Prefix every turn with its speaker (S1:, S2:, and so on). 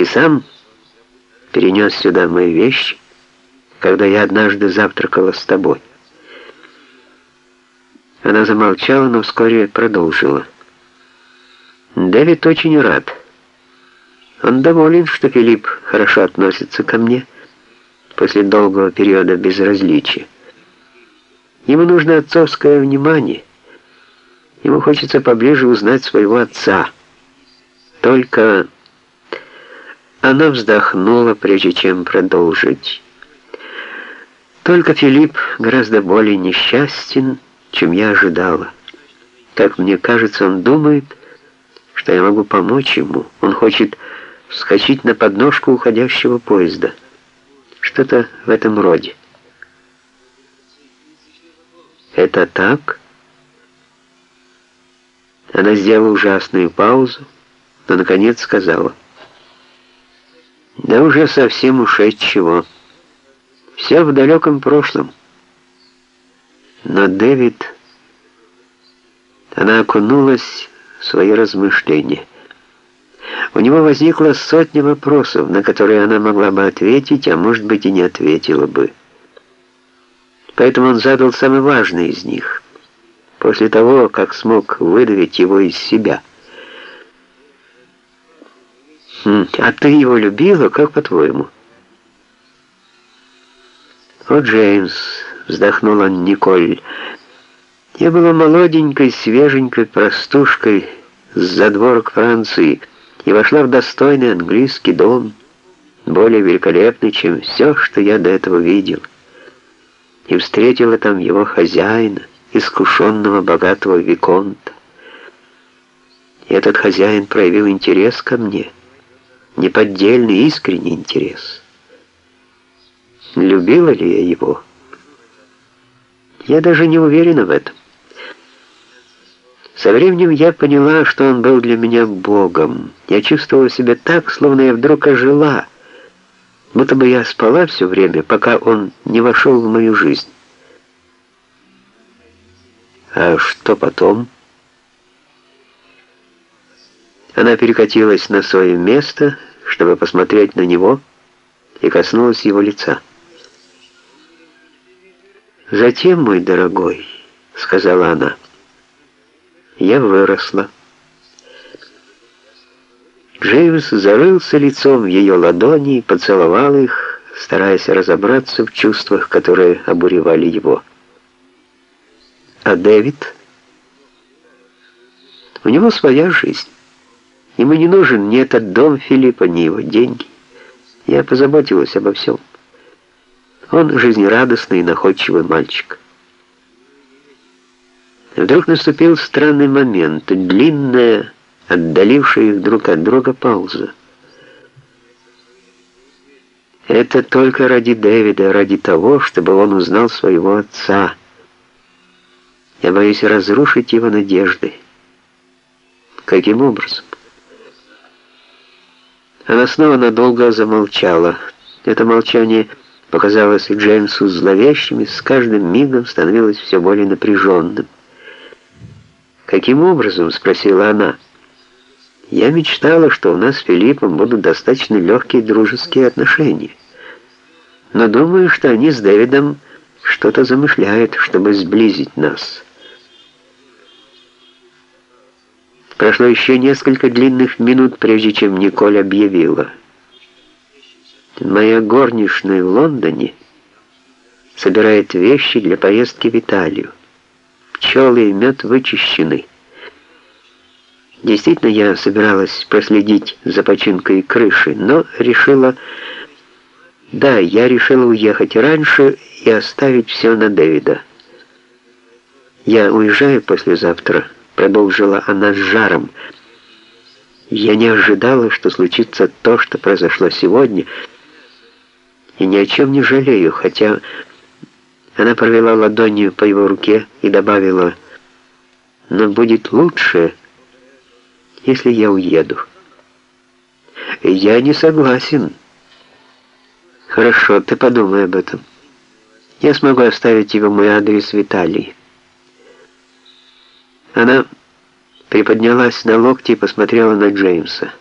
S1: и сам перенес сюда мои вещи, когда я однажды завтракала с тобой. Она замолчала, но вскоре продолжила. Дэвид очень рад. Он доволен, что Филипп хорошо относится ко мне после долгого периода безразличия. Ему нужно отцовское внимание. Ему хочется поближе узнать своего отца. Только она вздохнула, прежде чем продолжить. Только Филипп гораздо более несчастен, чем я ожидала. Как мне кажется, он думает, что я могу помочь ему. Он хочет вскочить на подножку уходящего поезда. Что-то в этом роде. «Это так?» Она сделала ужасную паузу, но, наконец, сказала. «Да уже совсем ушедшего. Все в далеком прошлом. Но Дэвид...» Она окунулась в свои размышления. У него возникла сотня вопросов, на которые она могла бы ответить, а может быть и не ответила бы. Поэтому он задал самый важный из них, после того, как смог выдавить его из себя. «Хм, «А ты его любила? Как по-твоему?» «О, Джеймс!» — вздохнула Николь. «Я была молоденькой, свеженькой простушкой с задворок Франции» и вошла в достойный английский дом, более великолепный, чем все, что я до этого видел, и встретила там его хозяина, искушенного богатого виконта. И этот хозяин проявил интерес ко мне, неподдельный, искренний интерес. Любила ли я его? Я даже не уверена в этом. Со временем я поняла, что он был для меня Богом. Я чувствовала себя так, словно я вдруг ожила, будто бы я спала все время, пока он не вошел в мою жизнь. А что потом? Она перекатилась на свое место, чтобы посмотреть на него, и коснулась его лица. «Затем, мой дорогой», — сказала она, — я выросла. Джеймс зарылся лицом в ее ладони и поцеловал их, стараясь разобраться в чувствах, которые обуревали его. А Дэвид? У него своя жизнь. Ему не нужен ни этот дом Филиппа, ни его деньги. Я позаботилась обо всем. Он жизнерадостный и находчивый мальчик. Вдруг наступил странный момент, длинная, отдалившая их друг от друга пауза. Это только ради Дэвида, ради того, чтобы он узнал своего отца. Я боюсь разрушить его надежды. Каким образом? Она снова надолго замолчала. Это молчание показалось Джеймсу зловещим и с каждым мигом становилось все более напряженным. «Каким образом?» — спросила она. «Я мечтала, что у нас с Филиппом будут достаточно легкие дружеские отношения. Но думаю, что они с Дэвидом что-то замышляют, чтобы сблизить нас». Прошло еще несколько длинных минут, прежде чем Николь объявила. «Моя горничная в Лондоне собирает вещи для поездки в Италию пчелы и мед вычищены. Действительно, я собиралась проследить за починкой крыши, но решила... Да, я решила уехать раньше и оставить все на Дэвида. «Я уезжаю послезавтра», — продолжила она с жаром. «Я не ожидала, что случится то, что произошло сегодня, и ни о чем не жалею, хотя она провела ладонью по его руке и добавила, «Но будет лучше, если я уеду». «Я не согласен». «Хорошо, ты подумай об этом. Я смогу оставить его мой адрес в Италии». Она приподнялась на локти и посмотрела на Джеймса.